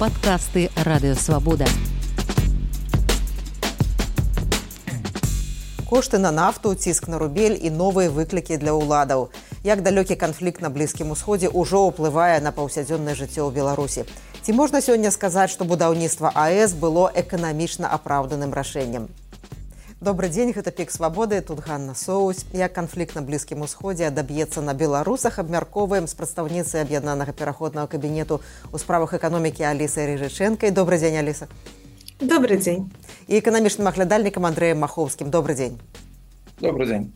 падкасты радыёвабода. Кошты на нафту, ціск на рубель і новыя выклікі для ўладаў. Як далёкі канфлікт на блізкім усходзе ўжо ўплывае на паўсядзённае жыццё ў Беларусі. Ці можна сёння сказаць, што будаўніцтва АС было эканамічна апраўданым рашэннем. Добры дзень гэта пік свабоды тут Ганна соусь. Як канфлікт на блізкім усходзе адаб'ецца на беларусах абмяркоўваем з прадстаўніцы аб'яднанага пераходнага кабінету у справах эканомікі алісы рыжычэнкай добрый дзень аліса добрый дзень і эканамічным аглядальнікам андреем маховскім добрый дзень добрый дзень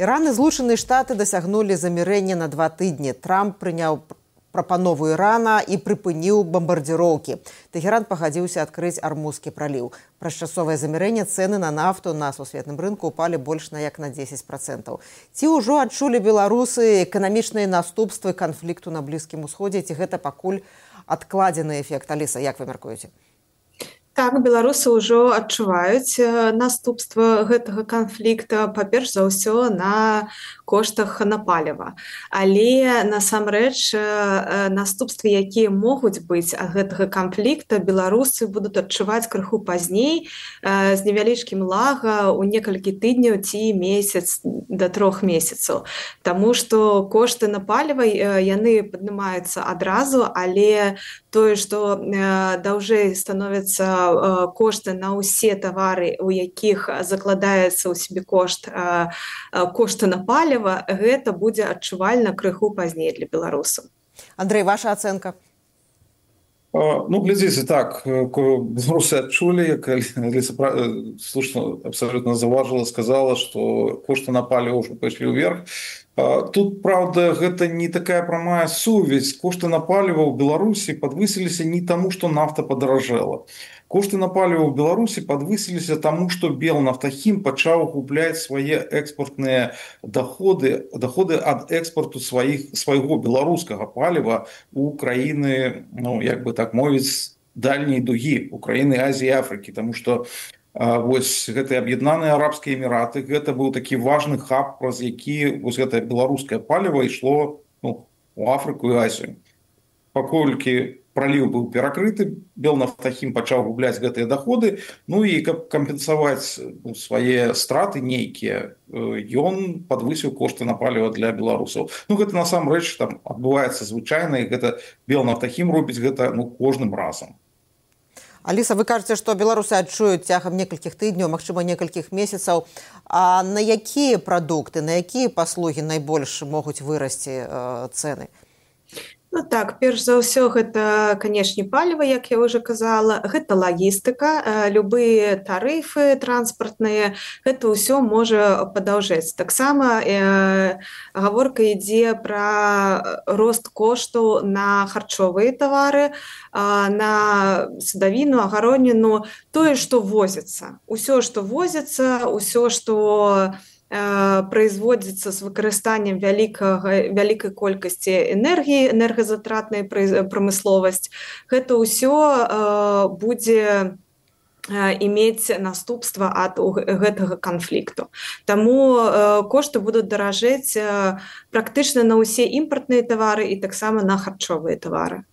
іраны злучаныя штаты дасягнулі замірэння на два тыдні трамп прыняў прапанову ірана і прыпыніў бамбардзіроўкі. Тагеран пагадзіўся адкрыць армузскі праліў. Праз часовае замірэнне цэны на нафту на сусветным рынку упалі больш на як на 10 процентаў. Ці ўжо адчулі беларусы эканамічныя наступствы канфлікту на блізкім усходзе ці гэта пакуль адкладзены эфект? Аліса як вы мяркуеце Так беларусы ўжо адчуваюць наступства гэтага канфлікта па-перш за ўсё на коштах на паліва. Але насамрэч наступствы якія могуць быць ад гэтага канфлікта беларусы будуць адчуваць крыху пазней з невялічкім лага у некалькі тыдняў ці месяц да трох месяцаў. Таму што кошты на паліва яны паднымаюцца адразу але тое што даўжэй становіцца Э, кошты на ўсе тавары у якіх закладаецца ў сябе кошт э, э, кошты на паліва гэта будзе адчувальна крыху пазней для беларусаў. Андрей ваша ацэнка? Ну глядзіце так беларусы адчулі слушна абсолютно заважыла сказала что кошты на паліва ўжо пайшлі ўверх Тут правда гэта не такая прамая сувязь. Кошты на паліва ў беларусі подвысіліся не таму что нафта падаражэла. Кошты на паліва ў беларусі подвысіліся таму что бел нафтахім пачаў губляць свае экспортныя доходы доходы ад экспорту сваіх свайго беларускага паліва у краіны ну як бы так мовіць дальней дугі украіны азіі афрыкі. Тому что вось гэтыя аб'яднаныя арабскія эміраты гэта быў такі важны хаб праз які вось гэтае беларускае паліва ішло ну, у афрыку і азію паколькі праліў быў перакрыты бел нафтахім пачаў губляць гэтыя доходы ну і каб кампенсаваць ну, свае страты нейкія ён подвысіў кошты на паліва для беларусаў. Ну гэта насамрэч там адбываецца звычайна і гэта бел нафтахім робіць гэта ну кожным разам Аліса вы кажаце што беларусы адчуюць цягам некалькіх тыдняў магчыма некалькіх месяцаў. А на якія прадукты на якія паслугі найбольш могуць вырасці э, цэны Ну так перш за ўсё гэта канешне паліва як я уже казала гэта лагістыка любыя тарыфы транспартныя гэта ўсё можа падаўжаць таксама э, гаворка ідзе пра рост кошту на харчовыя тавары на садавіну агароніну тое што возіцца. Ўсё што возіцца ўсё што у Э, производзіцца з выкарыстаннем вялікага вялікай колькасці энергіі энергазатратнай прамысловасць гэта ўсё э, будзе э, іметь наступства ад гэтага канфлікту Таму кошты будуць даражэць практычна на ўсе імпартныя тавары і таксама на харчовыя тавары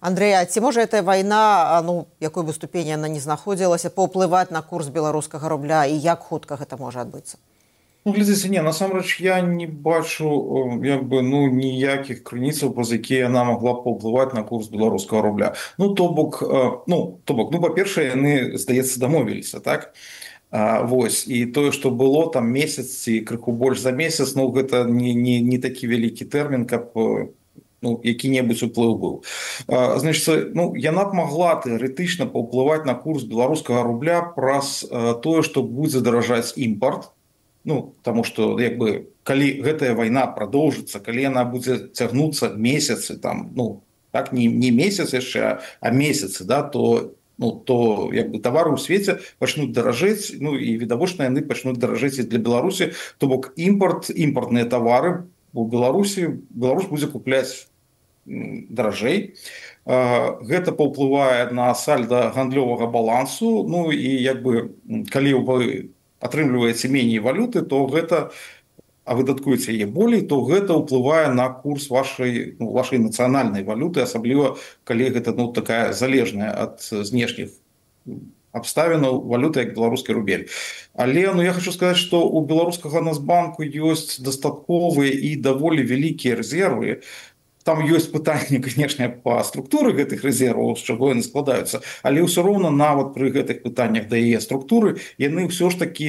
Андрэя ці можа эта вайна ну якой бы ступені она не знаходзілася паўплываць на курс беларускага рубля і як хутка гэта можа адбыцца Ну, глядзіце не насамрэч я не бачу як бы ну ніякіх крыніцаў праз якія яна могла паўплываць на курс беларускага рубля. Ну то бок ну то бок ну па-першае яны здаецца дамовіліся так? А, вось і тое што было там месяц ці крыху больш за месяц ну гэта не не, не такі вялікі тэрмін каб ну які-небудзь уплыў быў. Значит ну яна б могла тэарэтычна паўплываць на курс беларускага рубля праз тое што будзе даражаць імпорт ну тому что як бы калі гэтая вайна продолжится калі она будзе цягнуцца месяцы там ну так не не месяц яшчэ а месяцы да то ну то як бы товары ў свеце пачнуць даражэць ну і відавочна яны пачнуць даражэць для беларусі то бок імпорт імпортныя товары у беларусі беларусь будзе купляць даражэй гэта паўплывае на сальда гандлёвага балансу ну і як бы калі вы атрымліваеце меней валюты то гэта а выдаткуеце яе болей то гэта ўплывае на курс вашай ну, вашай нацыянальнай валюты асабліва калі гэта ну такая залежная ад знешніх абставіну валюты як беларускі рубель. Але ну я хочу сказаць что у беларускага нацбанку ёсць дастатковыя і даволі вялікія рэзервы там ёсць пытанне канешне по структуры гэтых рэзерваў з чаго яны складаюцца але ўсё роўна нават пры гэтых пытаннях да яе структуры яны ўсё ж таки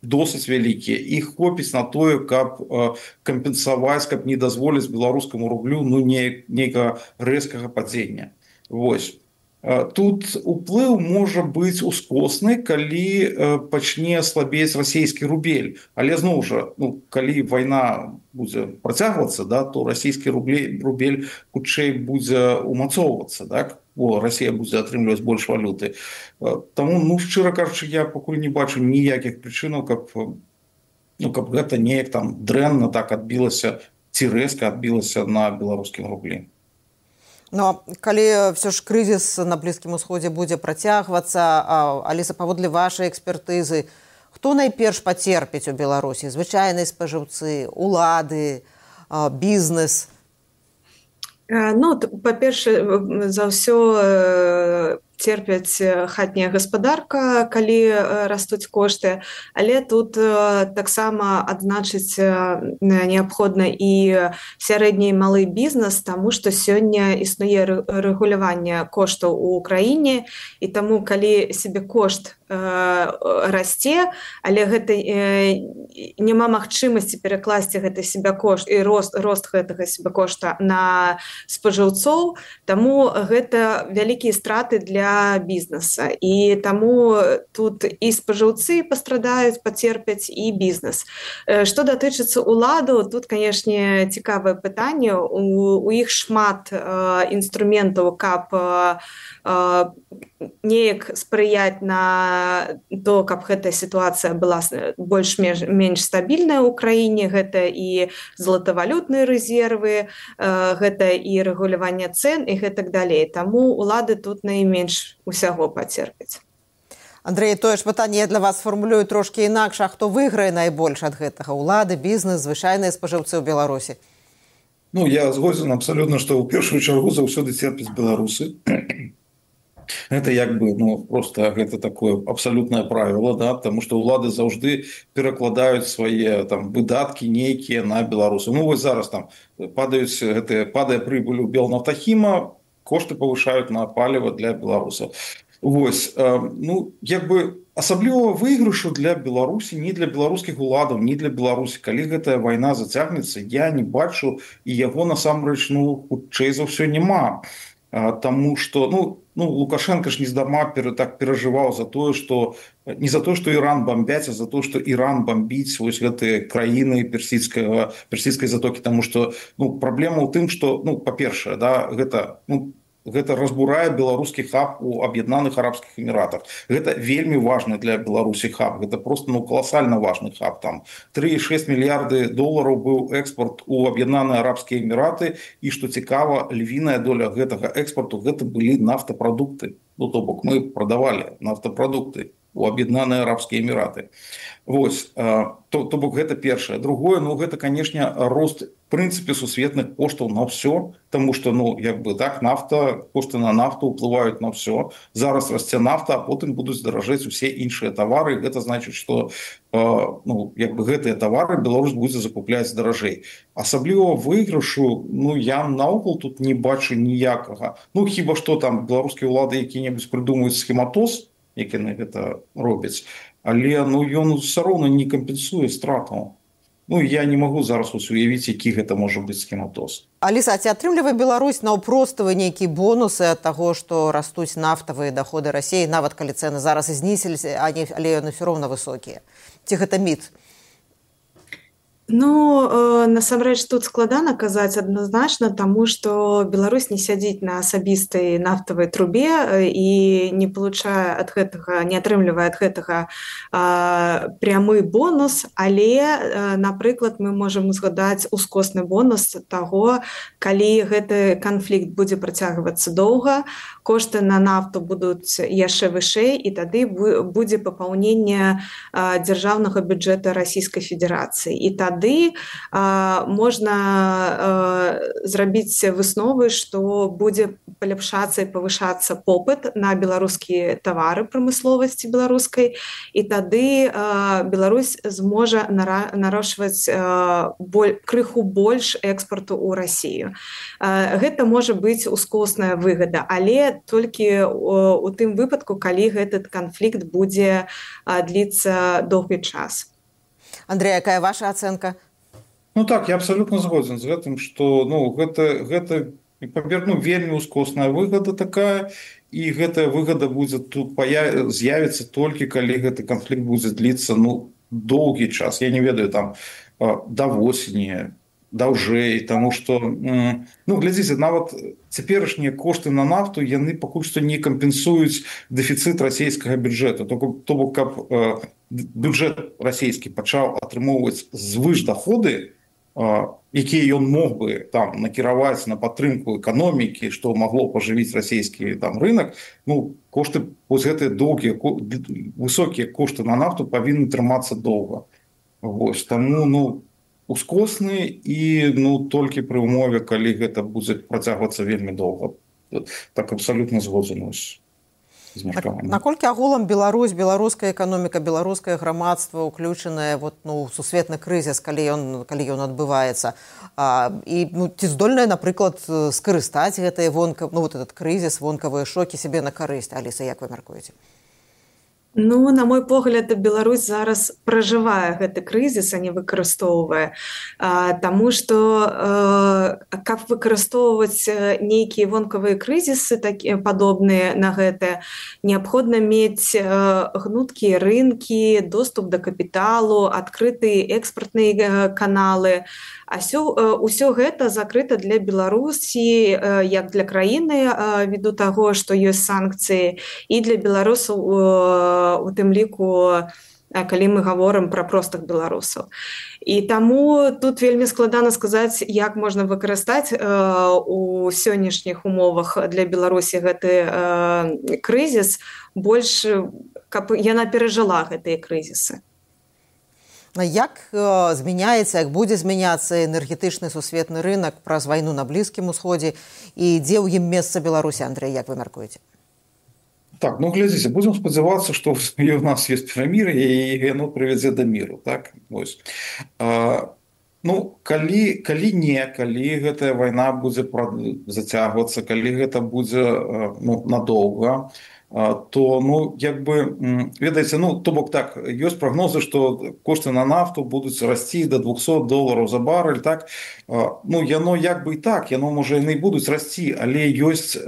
досыць вялікія. Іх хопіць на тое каб кампенсаваць каб не дазволіць беларускаму рублю ну не нейкага рэзкага падзення. Восьось тут уплыў можа быць ускосны калі пачне слабець расійскі рубель але зноў жа ну, калі вайна будзе працягвацца да то расійскі рублей рубель хутчэй будзе умацоўвацца так? О Росія будзе атрымліваць больш валюты. Таму ну шчыра кажучы я пакуль не бачу ніякіх прычынаў каб ну каб гэта неяк там дрэнна так адбілася ці рэзка адбілася на беларускім рублі Ну калі все ж крызіс на блізкім усходзе будзе працягвацца аліса паводле вашай экспертызы хто найперш пацерпіць у беларусі звычайныя спажыўцы улады бізнес ну па-перша за ўсё терпяць хатняя гаспадарка калі растуць кошты. Але тут таксама адзначыць неабходна і сярэдні малы бізнес тому что сёння існуе рэгуляванне коштаў у краіне. І таму калі себе кошт расце але гэта няма магчымасці перакласці гэта себя кошт і рост рост гэтага себе кошта на спажыўцоў таму гэта вялікія страты для бізнеса і таму тут і спажыўцы пастрадаюць пацерпяць і бізнес што датычыцца уладу тут канешне цікавае пытанне. У, у іх шмат інструментаў каб неяк спрыяць на то каб гэтая сітуацыя была больш-менш менш стабільная ў краіне гэта і златавалютныя рэзервы гэта і рэгуляванне цен і гэтак далей. Таму улады тут найменш усяго пацерпяць. Андрей тое ж пытанне для вас фармулюю трошки інакш. А хто выйграе найбольш ад гэтага? Улады бізнес звычайныя спажыўцы ў беларусі? Ну я згодзін абсалютна што ў першую чаргу заўсёды церпяць беларусы это як бы ну просто гэта такое абсалютнае правіла да тому что улады заўжды перакладаюць свае там выдаткі нейкія на беларусу ну вось зараз там падаюць гэтыя падае прыбыль у белнафтахіма кошты павышаюць на паліва для беларусаў. Вось ну як бы асабліва выйгрышу для беларусі не для беларускіх уладаў не для беларусі калі гэтая вайна зацягнецца я не бачу і яго насамрэч ну хутчэй за ўсё няма Таму что ну ну лукашенко ж нездарма перы так перажываў за тое что не за то что Іран бомбяць а за то что Іран бомбіць вось гэтыя краіны персідскага персідскай затокі тому что ну праблема ў тым что ну па-першае да гэта ну гэта разбурае беларускі хаб у аб'яднаных арабскіх эміратах. Гэта вельмі важны для беларусі хаб. Гэта просто ну каласальна важны хаб там. 36 мільярды долараў быў экспорт у аб'яднаныя арабскія эміраты. І што цікава львіная доля гэтага экспорту гэта былі нафтапрадукты. Ну то бок мы прадавалі нафтапрадукты у аб'яднаныя арабскія эміраты. Вось то, то бок гэта першае. Другое ну гэта канешне рост прынцыпе сусветных коштаў на ўсё тому что ну як бы так нафта кошты на нафту ўплываюць на ўсё зараз расце нафта а потым будуць даражэць усе іншыя тавары. Гэта значыць что ну як бы гэтыя тавары беларус будзе закупляць даражэй. Асабліва выйгрышу ну я наогул тут не бачу ніякага. Ну хіба что там беларускія ўлады які-небудзь прыдумаюць схематоз які на гэта робяць але ну ён все роўна не кампенсуе стратаў Ну я не магу зараз уявіць які гэта можа быць схематоз. Аліса ці атрымлівае Беларусь наўпроставы нейкія бонусы ад таго што растуць нафтавыя доходы рассіі нават калі цэны зараз знісіліся але яны ўсё роўна высокія? Ці гэта міт Ну э, насамрэч тут складана казаць адназначна таму што Беларусь не сядзіць на асабістай нафтавай трубе і не получае ад гэтага не атрымлівае ад гэтага э, прямы бонус але э, напрыклад мы можемм узгадаць ускосны бонус таго калі гэты канфлікт будзе працягвацца доўга кошты на нафту будуць яшчэ вышэй і тады будзе папаўненне дзяржаўнага бюджэта расійскай федэрацыі. І тады тады можна зрабіць высновы што будзе паляпшацца і павышацца попыт на беларускія тавары прамысловасці беларускай і тады Беларусь зможа нарошваць боль крыху больш экспарту ў Росію гэта можа быць ускосная выгада але толькі у тым выпадку калі гэтый канфлікт будзе дліцца доўгі час Андрей якая ваша ацэнка Ну так я абсолютно згодзін з гэтым что ну гэта гэта паверну вельмі ускосная выгода такая і гэтая выгода будзе тут з'явіцца толькі калі гэты канфлікт будзе дліцца ну доўгі час. Я не ведаю там да восені даўжэй тому что ну глядзіце нават цяперашнія кошты на нафту яны пакуль што не кампенсуюць дэфіцыт расійскага бюджэту то бок каб бюджет расійскі пачаў атрымоўваць звыш доходы якія ён мог бы там накіраваць на падтрымку эканомікі што магло пажывіць расійскі там рынок. Ну кошты вось гэтыя доўгія высокія кошты на нафту павінны трымацца доўга Вось таму ну ускосны і ну толькі пры ўмове калі гэта будзе працягвацца вельмі доўга так абсалютна згодзенусь наколькі агулам Беларусь беларуская эканоміка беларускае грамадства уключанае вот ну сусветны крызіс калі ён калі ён адбываецца а, і ну, ці здольная напрыклад скарыстаць гэтыя вонка ну вот этот крызіс вонкавыя шокі сябе на карысць аліса як вы мяркуеце Ну на мой погляд Беларусь зараз пражывае гэты крызіс а не выкарыстоўвае. Таму што каб выкарыстоўваць нейкія вонкавыя крызісы такія падобныя на гэта неабходна мець гнуткія рынкі доступ да капіталу адкрытыя экспартныя каналы. Асё ўсё гэта закрыта для беларусі як для краіны ввиду таго што ёсць санкцыі і для беларусаў у тым ліку калі мы гаворым пра простых беларусаў. І таму тут вельмі складана сказаць як можна выкарыстаць у сённяшніх умовах для беларусі гэты крызіс. Больш каб яна перажыла гэтыя крызісы. Як змяняецца як будзе змяняцца энергетычны сусветны рынок праз вайну на блізкім усходзе? І дзе ў ім месца беларусі Андрей як вы мяркуеце так ну глядзіце будзем спадзявацца што у нас есть піраміры і яно прывядзе да міру так? А, ну калі калі не калі гэтая вайна будзе зацягвацца калі гэта будзе ну, надоўга то то ну як бы ведаеце ну то бок так ёсць прогнозы что кошты на нафту будуць расці до 200 долларов за баррель так? Ну яно як бы і так яно можа яны будуць расці але ёсць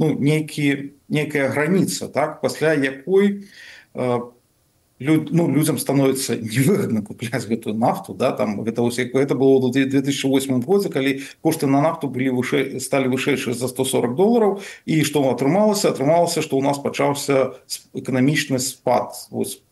ну нейкі некая граница так пасля якой по люд, ну, людям становится невыгодно куплять гэтую нафту да там гэта это было в 2008 годзе калі кошты на нафту былі выше стали вышэйшие за 140 долларов і что атрымалася атрымалася что у нас пачаўся эканамічны спад вось,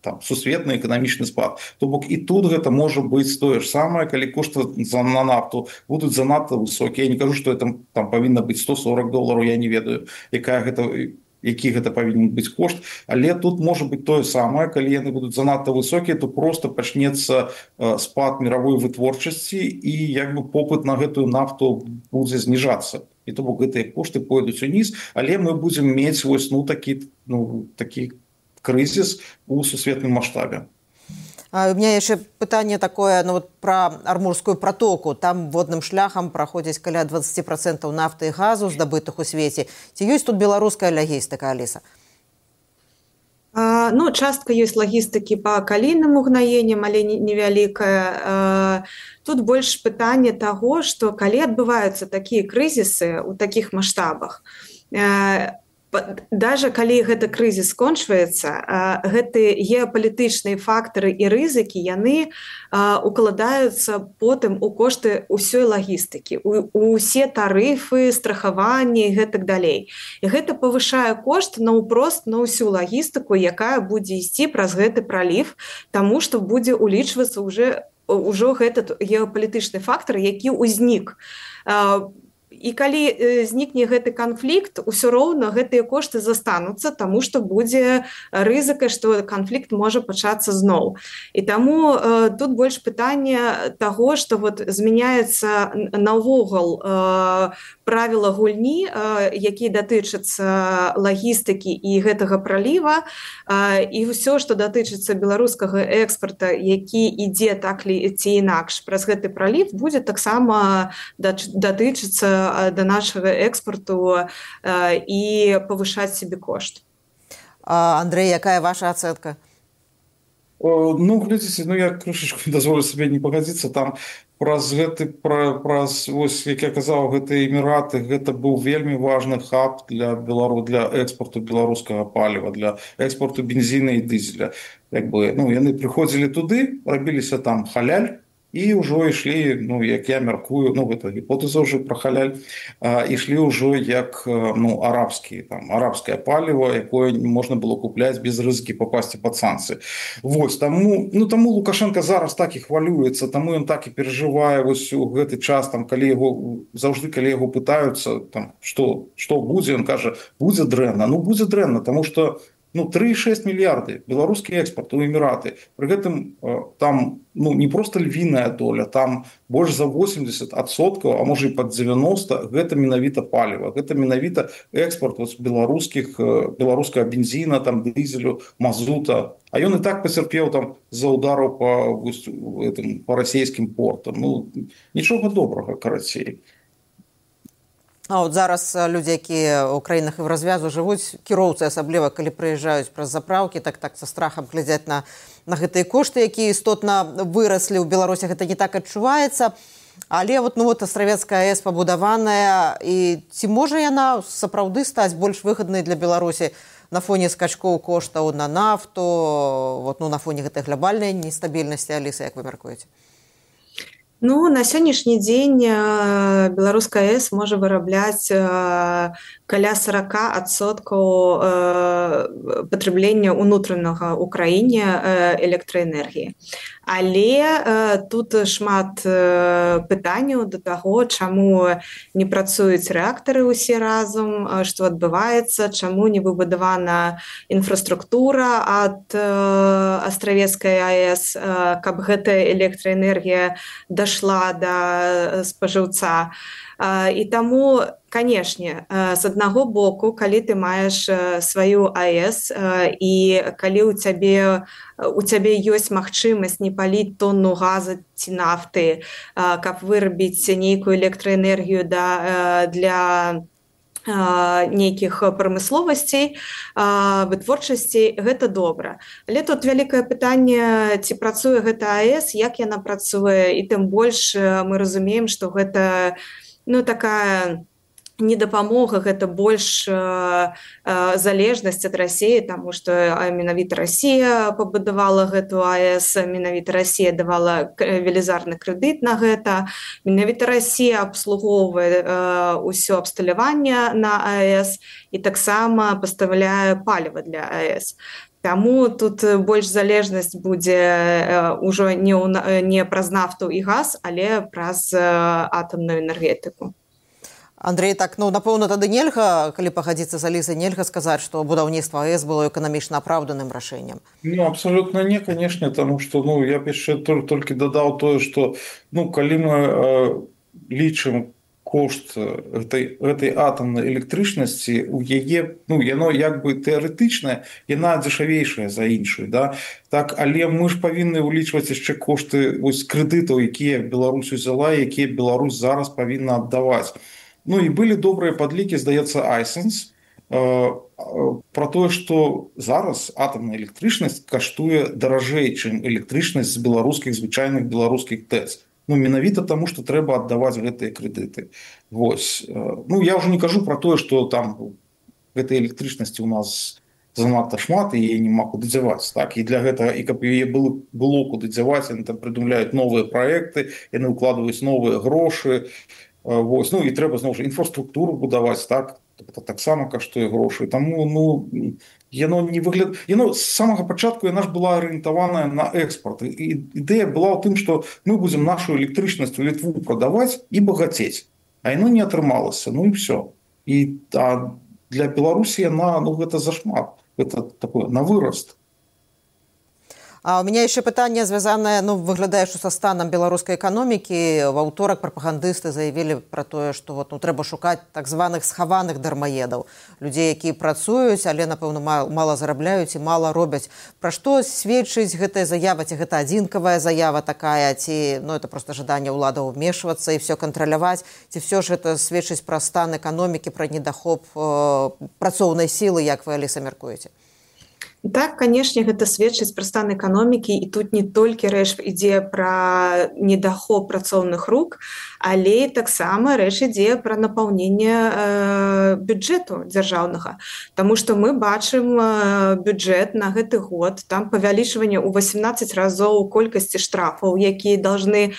там сусветны эканамічны спад то бок і тут гэта можа быць тое ж самае калі кошты за на нафту будуць занадта высокія. Я не кажу что это там павінна быць 140 долларов я не ведаю якая гэта які гэта павінен быць кошт. Але тут можа быть тое самае калі яны будуць занадта высокія то просто пачнецца спад мировой вытворчасці і як бы попыт на гэтую нафту будзе зніжацца. І то бок гэтыя кошты пойдуць уніз але мы будзем мець вось ну такі ну такі крызіс у сусветным маштабе. У меня яшчэ пытанне такое ну, вот про армурскую протоку. Там водным шляхам праходзіць каля 20 процентаў нафты і газу здабытых у свеце ці ёсць тут беларуская лягістыка аліса ну частка ёсць лагістыкі по калійным угнаенням але невялікая. Тут больш пытанне таго что калі адбываюцца такія крызісы у такіх маштабах даже калі гэты крызіс скончваецца гэты геапалітычныя фактары і рызыкі яны укладаюцца потым у кошты ўсёй лагістыкі усе тарыфы страхаванні гэтак далей. І гэта павышае кошт наўпрост на ўсю лагістыку якая будзе ісці праз гэты праліф таму што будзе улічвацца уже ўжо этот геапалітычны фактор які ўзнік і калі знікне гэты канфлікт усё роўна гэтыя кошты застануцца тому что будзе рызыка что канфлікт можа пачацца зноў. І таму э, тут больш пытання того что вот змяняецца наогул э, правіла гульні які датычацца лагістыкі і гэтага праліва. І ўсё что датычыцца беларускага экспорта які ідзе так ли ці інакш праз гэты праліў будзе таксама датычыцца да нашага экспорту і павышаць себе кошт. Андрей якая ваша ацэнка? Ну глядзіце ну я крышачку дазволю сабе не пагадзіцца там праз гэты пра, праз ось як я казаў гэты эміраты гэта быў вельмі важны хаб для белару для экспорту беларускага паліва для экспорту бензіна і дызеля. Як бы ну яны прыходзілі туды рабіліся там халяль і ўжо ішлі ну як я мяркую ну гэта гіпотэза ўжо пра халяль ішлі ўжо як ну арабскі там арабскае паліва якое можна было купляць без рызыкі папасці пад санкцыі Вось таму ну таму лукашенко зараз так і хвалюецца таму ён так і перажывае вось у гэты час там калі яго заўжды калі яго пытаюцца там что что будзе ён кажа будзе дрэнна ну будзе дрэнна тому что у ну 36 мільярды беларускі экспорт у эміраты при гэтым там ну не просто львіная доля там больш за 80 адсоткаў а можа і под 90 гэта менавіта паліва гэта менавіта экспорт беларускіх э, беларускага бензина там дызелю мазута. А ён і так пацярпеў там за удару по этом по расійскім портам. Ну нічога добрага карацей. а А от зараз людзі якія ў краінах і в развязу жывуць кіроўцы асабліва калі прыязджаюць праз запраўкі так так са страхам глядзяць на на гэтыя кошты якія істотна выраслі ў беларусі гэта не так адчуваецца. Але вот ну вот астравецкая с пабудаваная і ці можа яна сапраўды стаць больш выгаднай для беларусі на фоне скачкоў коштаў на нафту? Вот ну на фоне гэтай глобальнай нестабільнасці алісы як вы мяркуеце Ну на сённяшні дзень беларуская с можа вырабляць каля 40 адсоткаў патраблення унутранага ў краіне электраэнергіі але э, тут шмат э, пытанняў да таго чаму не працуюць рэактары ўсе разам што адбываецца чаму не выбудавана інфраструктура ад э, астравецкай аэс э, каб гэтая электраэнергія дашла да спажыўца і таму канешне з аднаго боку калі ты маеш сваю аэс і калі ў цябе у цябе ёсць магчымасць не паліць тонну газа ці нафты каб вырабіць нейкую электраэнергію да для нейкіх прамысловасцей вытворчасцей гэта добра. Але тут вялікае пытанне ці працуе гэта аэс як яна працуе і тым больш мы разумеем што гэта ну такая не дапамога гэта больш э, э, залежнасць ад рассіі таму што менавіта Росія пабудавала гэту АС менавіта Росія давала велізарны крэдыт на гэта. Менавіта Росія абслугоўвае ўсё абсталяванне на АС і таксама паставляе паліва для АС Таму тут больш залежнасць будзе ўжо не, не праз нафту і газ але праз атамную энергетыку. Андрей так ну напэўна тады нельга калі пагадзіцца за лізай нельга сказаць што будаўніцтва с было эканамічна апраўданым рашэннем. Ну, абсолютно не канешне таму что ну я яшчэ толькі дадаў тое что ну калі мы э, лічым кошт этой этой атомнай электрычнасці у яе ну яно як бы тэарэтычная яна дзешавейшая за іншую да. Так але мы ж павінны ўлічваць яшчэ кошты вось крэдытаў якія Беларусь узяла якія Беларусь зараз павінна аддаваць Ну і былі добрыя падлікі здаецца айсенс э, про тое што зараз атомная электрычнасць каштуе даражэй чым электрычнасць з беларускіх звычайных беларускіх тэц ну менавіта таму што трэба аддаваць гэтыя крэдыты Вось э, ну я ўжо не кажу про тое што там гэтай электрычнасці у нас занадта шмат і не магу дадзяваць так. І для гэтага і каб яе было было куды дзяваць яны там прыдумляюць новыя праекты яны ўкладваюць новыя грошы і Вось, ну і трэба зноў жа інфраструктуру будаваць так. Таксама каштуе грошы таму ну яно не выгляд яно з самага пачатку яна ж была арыентаваная на экспорт і ідэя была ў тым што мы будзем нашу электрычнасць у літву прадаваць і багацець. А яно не атрымалася. Ну і все і а для беларусі яна ну гэта зашмат. Это такое на вырост А у меня еще пытанне звязанае ну выглядае што са станам беларускай эканомікі ва ўторак прапагандысты заявілі пра тое што вот ну трэба шукаць так званых схаваных дармаедаў людзей якія працуюць але напэўна мала зарабляюць і мала робяць. Пра што сведчыць гэтая заява? Ці гэта адзінкавая заява такая ці ну это просто жаданне ўладаў вмешвацца і все кантраляваць? Ці все ж это сведчыць пра стан эканомікі пра недахоп э, працоўнай сілы як вы аліса мяркуеце так канешне гэта сведчыць пра стан эканомікі і тут не толькі рэч ідзе пра недахоп працоўных рук але таксама рэч ідзе пра напаўненне э, бюджэту дзяржаўнага. Таму што мы бачым э, бюджэт на гэты год там павялічванне ў 18 разоў колькасці штрафаў якія должны э,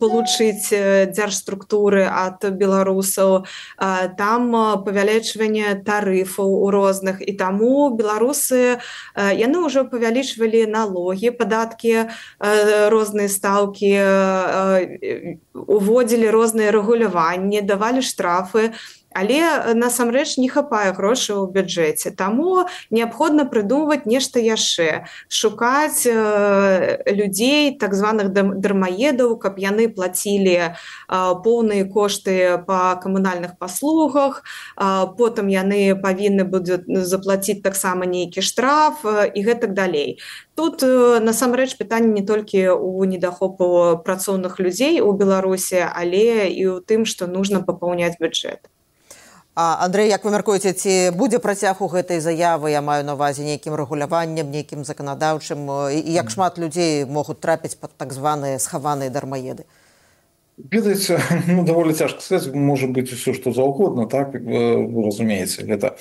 получыць дзяржструктуры ад беларусаў. Там павялічванне тарыфаў у розных. І таму беларусы яны ўжо павялічвалі налогі падаткі розныя стаўкі уводзілі розныя рэгуляванні давалі штрафы але э, насамрэч не хапае грошай у бюджэце. Таму неабходна прыдумваць нешта яшчэ. Шукаць э, людзей так званых дармаедаў каб яны плацілі э, поўныя кошты па камунальных паслугах. Э, потым яны павінны будуць заплаціць таксама нейкі штраф э, і гэтак далей. Тут э, насамрэч пытанне не толькі у недахопу працоўных людзей у беларусе але і ў тым што нужно папаўняць бюджет А Андрей як вы мяркуеце ці будзе працяг у гэтай заявы я маю на увазе нейкім рэгуляваннем нейкім заканадаўчым і як шмат людзей могуць трапіць под так званыя схаваныя дармаеды? Ведаеце ну, даволі цяжка сказаць можа быць усё што заўгодна так вы разумееце гэта.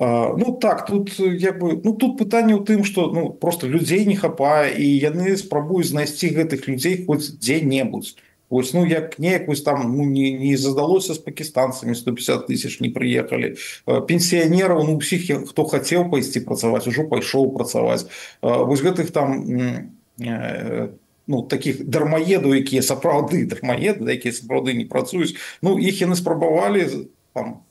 А, ну так тут як бы ну тут пытанне ў тым што ну просто людзей не хапае і яны спрабуюць знайсці гэтых людзей хоць дзе-небудзь Ось, ну як неякось там ну, не, не задалося з пакістанцамі 150 тысяч не прыехалі пенсіянераў ну усіх хто хацеў пайсці працаваць ужо пайшоў працаваць вось гэтых там ну таких дармаедаў якія сапраўды дармаеды якія сапраўды не працуюць ну іх яны спрабавалі там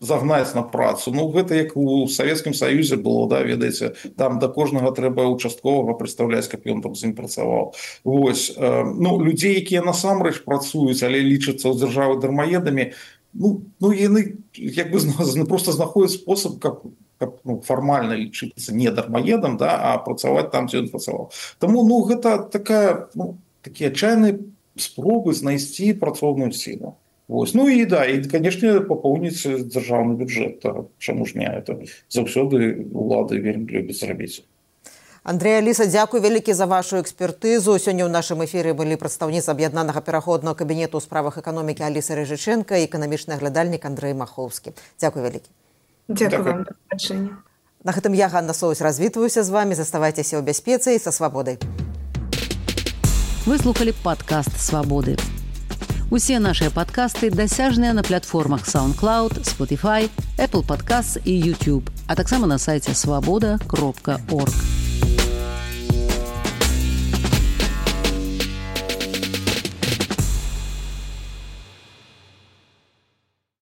загнаць на працу. Ну гэта як у савецкім саюзе было да ведаеце там да кожнага трэба участковага прадстаўляць каб ён там з ім працаваў. Восьось э, ну людзей якія насамрэч працуюць але лічацца ў дзяржавы дармаедамі ну ну яны як бы просто знаходзяць спосаб каб каб ну, фармальна лічыцца не дармаедам да а працаваць там дзе ён працаваў. Таму ну гэта такая ну, такія адчайныя спробы знайсці працоўную сілу Вось. Ну і да і канешне папоўніць дзяржаўны бюджэт чаму ж не это заўсёды улады вельмі любяць зрабіць. Андрей Аліса дзякуй вялікі за вашу экспертызу сёння ў нашым эфіры былі прадстаўніц аб'яднанага пераходнага кабінету ў справах эканомікі Аліса рэжычынка і эканамічны аглядальнік Андрей маховскі дзякуй вялікі на гэтым я Ганна соус развітваюся з вами заставайцеся ў бяспецы і са свабодай. Выслухали падкаст свабоды Усе нашыя падкасты дасяжныя на платформах SoundCloud, Spotify, Apple Podcast і YouTube, а таксама на сайце свабода кропка орг.